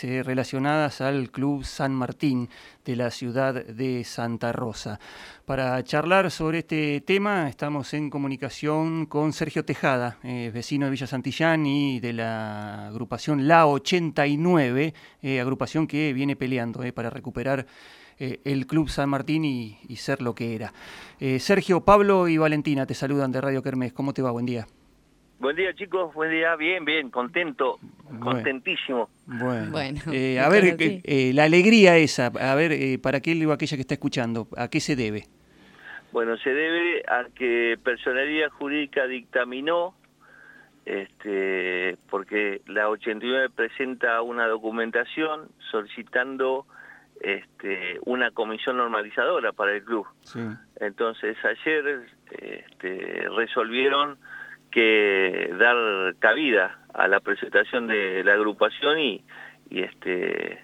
Eh, relacionadas al Club San Martín de la ciudad de Santa Rosa. Para charlar sobre este tema estamos en comunicación con Sergio Tejada, eh, vecino de Villa Santillán y de la agrupación La 89, eh, agrupación que viene peleando para recuperar el Club San Martín y, y, ser lo que era. Sergio, Pablo y Valentina te saludan de Radio Kermés. ¿Cómo te va? Buen día. Buen día chicos, buen día, bien, bien, contento, contentísimo. Bueno, eh, a ver, eh, la alegría esa, a ver, eh, para aquel o aquella que está escuchando, ¿a qué se debe? Bueno, se debe a que Personalidad Jurídica dictaminó, este, porque la 89 presenta una documentación solicitando este, una comisión normalizadora para el club. Entonces ayer este, resolvieron que dar cabida a la presentación de la agrupación y, y este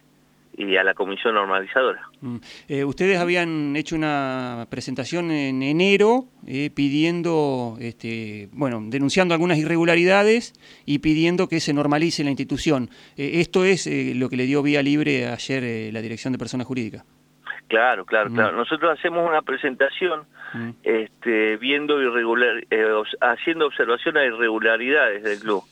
y a la comisión normalizadora. Mm. Eh, ustedes habían hecho una presentación en enero eh, pidiendo, este, bueno, denunciando algunas irregularidades y pidiendo que se normalice la institución. Eh, esto es lo que le dio vía libre ayer la Dirección de Personas Jurídicas. Claro, claro, mm. claro. Nosotros hacemos una presentación mm. este, viendo irregular, eh, haciendo observación a irregularidades del club.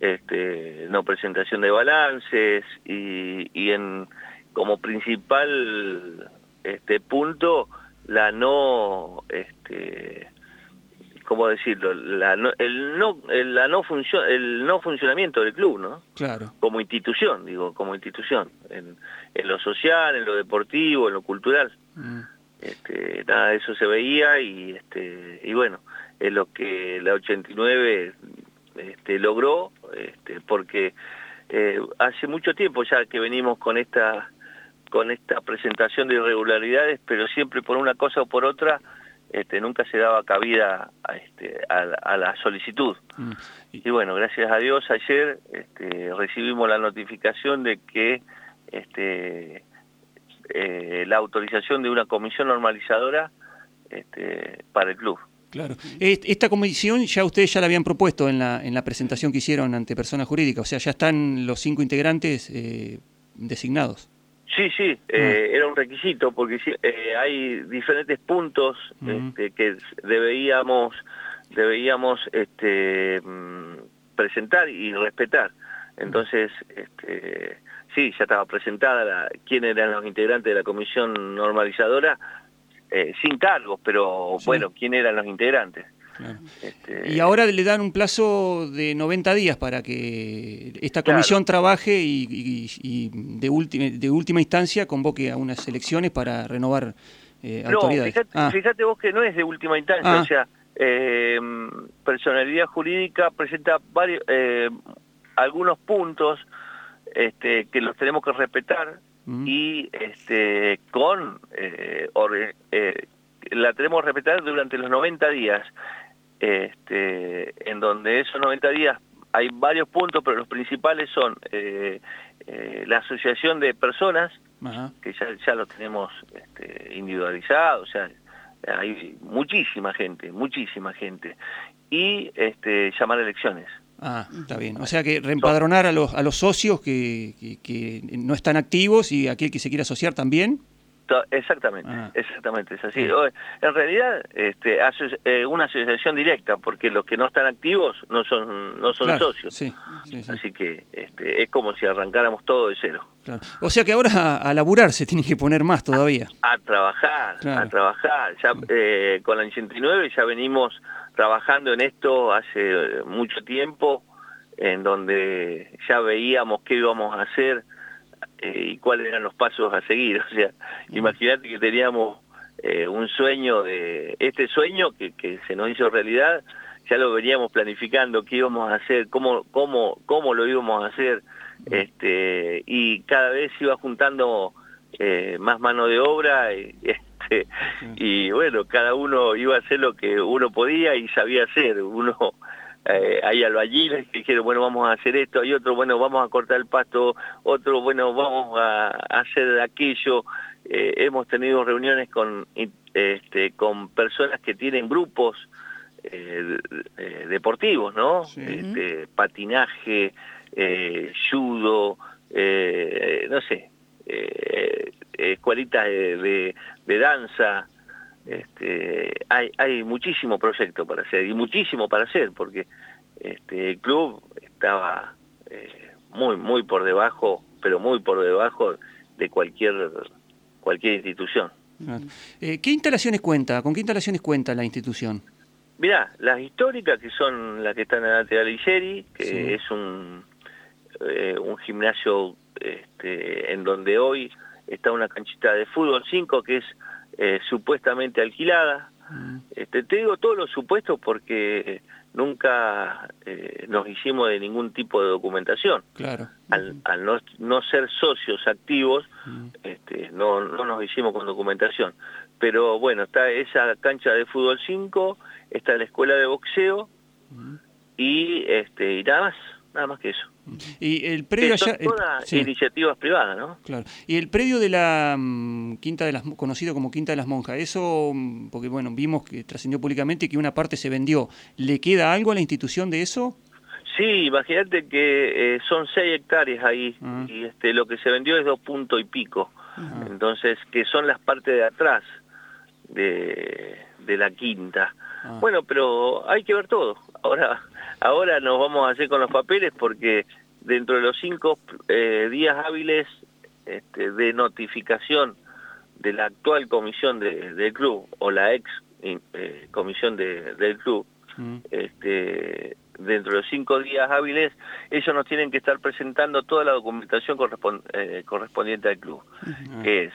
Este, no presentación de balances y, y en como principal este punto la no este cómo decirlo la no, el no el, la no función el no funcionamiento del club no claro. Como institución digo como institución en, en lo social en lo deportivo en lo cultural. Mm. este, nada de eso se veía y este y bueno es lo que la 89 este, logró este, porque eh, hace mucho tiempo ya que venimos con esta con esta presentación de irregularidades pero siempre por una cosa o por otra este, nunca se daba cabida a, este, a, la solicitud. Mm. Y bueno, gracias a Dios ayer este, recibimos la notificación de que este, eh, la autorización de una comisión normalizadora este, para el club. Claro. Esta comisión ya ustedes ya la habían propuesto en la, en la presentación que hicieron ante personas jurídicas, o sea, ya están los cinco integrantes eh, designados. Sí, sí, eh, ah. era un requisito porque eh, hay diferentes puntos este, que deberíamos deberíamos este, mm, presentar y respetar. Entonces, este, sí, ya estaba presentada la, quién eran los integrantes de la comisión normalizadora, eh, sin cargos, pero bueno, quién eran los integrantes. Este, y ahora le dan un plazo de 90 días para que esta comisión trabaje y, de, última, de última instancia convoque a unas elecciones para renovar eh, autoridades. Fíjate, ah. fíjate, vos que no es de última instancia, ah. o sea, eh, personalidad jurídica presenta varios, eh, algunos puntos este, que los tenemos que respetar mm. y este, con la tenemos que respetar durante los 90 días este, en donde esos 90 días hay varios puntos, pero los principales son eh, eh, la asociación de personas, que ya, ya lo tenemos este, individualizado, o sea, hay muchísima gente, muchísima gente, y este, llamar a elecciones. Ah, está bien. O sea que reempadronar a los, a los socios que, que no están activos y aquel que se quiera asociar también. Exactamente, ah. exactamente, es así. En realidad, este, eh, una asociación directa, porque los que no están activos no son no son socios. Así que este, es como si arrancáramos todo de cero. O sea que ahora a, laburar se tiene que poner más todavía. A, trabajar, a trabajar. Ya eh, con la 89 ya venimos trabajando en esto hace mucho tiempo, en donde ya veíamos qué íbamos a hacer eh, y cuáles eran los pasos a seguir. O sea, imagínate que teníamos eh, un sueño de este sueño que, que se nos hizo realidad, ya lo veníamos planificando, qué íbamos a hacer, cómo, cómo, cómo lo íbamos a hacer, este, y cada vez iba juntando eh, más mano de obra y, este, y bueno, cada uno iba a hacer lo que uno podía y sabía hacer. Uno eh, hay albañiles que dijeron, bueno, vamos a hacer esto, hay otro, bueno, vamos a cortar el pasto, otro, bueno, vamos a, hacer aquello. Eh, hemos tenido reuniones con, este, con personas que tienen grupos eh, deportivos, ¿no? Este, patinaje, judo, eh, no sé, eh, escuelitas de, de, danza, este, hay, hay muchísimo proyecto para hacer y muchísimo para hacer porque este, el club estaba eh, muy muy por debajo, pero muy por debajo de cualquier cualquier institución. Eh, ¿Qué instalaciones cuenta? ¿Con qué instalaciones cuenta la institución? Mirá, las históricas que son las que están en la lateral Ligeri, que es un, eh, un gimnasio este, en donde hoy está una canchita de fútbol 5 que es eh, supuestamente alquilada. Mm. Este, te digo todos los supuestos porque nunca eh, nos hicimos de ningún tipo de documentación. Claro. Al, al no, no, ser socios activos, mm. este, no, no nos hicimos con documentación. Pero bueno, está esa cancha de fútbol 5, está la escuela de boxeo mm. y, este, y nada más, nada más que eso. Y el predio son todas iniciativas privadas, ¿no? Claro. Y el predio de la mm, Quinta de las conocido como Quinta de las Monjas, eso mm, porque bueno, vimos que trascendió públicamente que una parte se vendió. ¿Le queda algo a la institución de eso? Sí, imagínate que eh, son seis hectáreas ahí ah. y este lo que se vendió es dos puntos y pico. Entonces, que son las partes de atrás de, de la quinta. Ah. Bueno, pero hay que ver todo. Ahora Ahora nos vamos a hacer con los papeles porque dentro de los cinco eh, días hábiles este, de notificación de la actual comisión del club o la ex eh, comisión del club, mm. este, dentro de los cinco días hábiles, ellos nos tienen que estar presentando toda la documentación eh, correspondiente al club, que es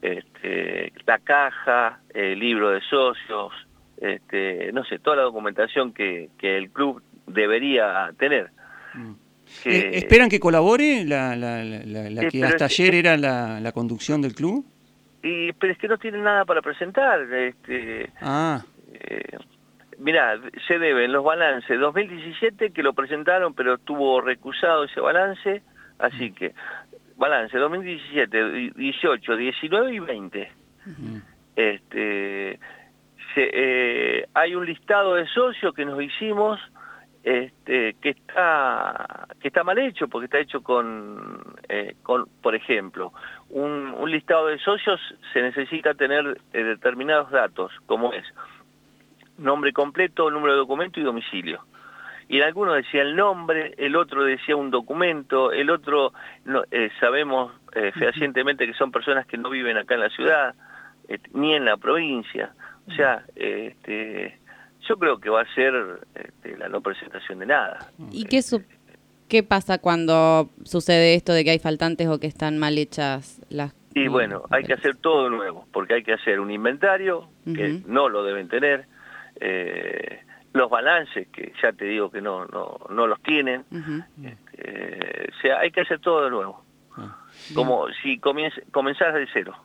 este, la caja, el libro de socios, este, no sé, toda la documentación que, que el club debería tener. Mm. Eh, ¿Esperan que colabore la, la, la, que hasta ayer era la, conducción del club? Y, pero es que no tienen nada para presentar. Este, ah. Eh, mirá, se deben los balances 2017 que lo presentaron, pero estuvo recusado ese balance, así que balance 2017, 18, 19 y 20. Este eh, hay un listado de socios que nos hicimos este, que está que está mal hecho porque está hecho con, eh, con por ejemplo un, listado de socios se necesita tener eh, determinados datos como es nombre completo número de documento y domicilio. Y en algunos decía el nombre el otro decía un documento el otro no, sabemos fehacientemente que son personas que no viven acá en la ciudad ni en la provincia o sea, este, yo creo que va a ser este, la no presentación de nada. ¿Y qué, qué pasa cuando sucede esto de que hay faltantes o que están mal hechas las y bueno, hay que hacer todo nuevo, porque hay que hacer un inventario, que no lo deben tener, eh, los balances, que ya te digo que no no, no los tienen, este, o sea, hay que hacer todo de nuevo. Ah. Como si comenzás de cero.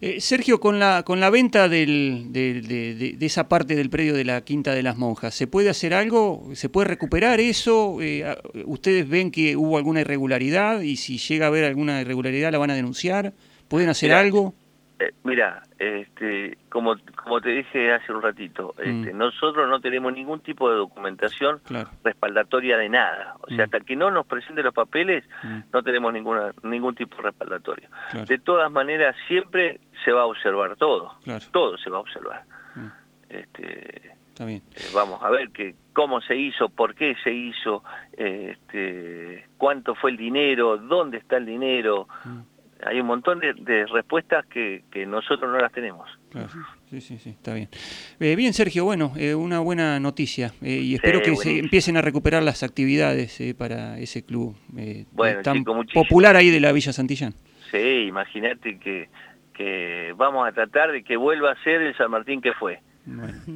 Eh, Sergio, con la, con la venta del, de, esa parte del predio de la Quinta de las Monjas, ¿se puede hacer algo? ¿Se puede recuperar eso? Eh, ¿Ustedes ven que hubo alguna irregularidad y si llega a haber alguna irregularidad la van a denunciar? ¿Pueden hacer algo? Eh, mira, este, como, como te dije hace un ratito, este, mm. nosotros no tenemos ningún tipo de documentación respaldatoria de nada. O sea, mm. hasta que no nos presente los papeles, mm. no tenemos ninguna, ningún tipo de respaldatorio. De todas maneras, siempre se va a observar todo. Todo se va a observar. Este, eh, vamos a ver que cómo se hizo, por qué se hizo, este, cuánto fue el dinero, dónde está el dinero, hay un montón de, respuestas que, nosotros no las tenemos. Sí, sí, sí, está bien. Eh, bien, Sergio, bueno, eh, una buena noticia eh, y espero que se empiecen a recuperar las actividades para ese club tan popular ahí de la Villa Santillán. Sí, imagínate que, que vamos a tratar de que vuelva a ser el San Martín que fue.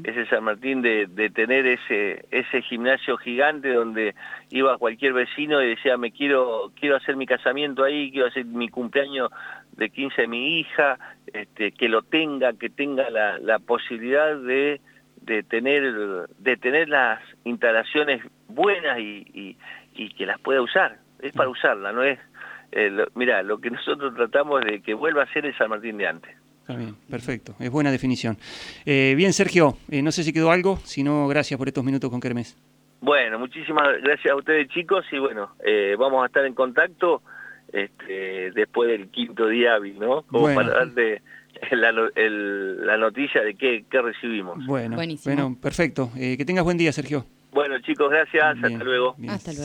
Ese San Martín de, de, tener ese ese gimnasio gigante donde iba cualquier vecino y decía me quiero quiero hacer mi casamiento ahí, quiero hacer mi cumpleaños de 15 de mi hija, este, que lo tenga, que tenga la, la posibilidad de, de tener de tener las instalaciones buenas y, y, que las pueda usar. Es para usarla, no es... Eh, mira, lo que nosotros tratamos de que vuelva a ser el San Martín de antes. Está bien, perfecto, es buena definición. Eh, bien, Sergio, eh, no sé si quedó algo, si no, gracias por estos minutos con Kermés. Bueno, muchísimas gracias a ustedes chicos y bueno, eh, vamos a estar en contacto este, después del quinto día ¿no? Como para darle la, la noticia de qué, recibimos. Bueno, bueno perfecto. Eh, que tengas buen día, Sergio. Bueno chicos, gracias. Hasta luego. Hasta luego.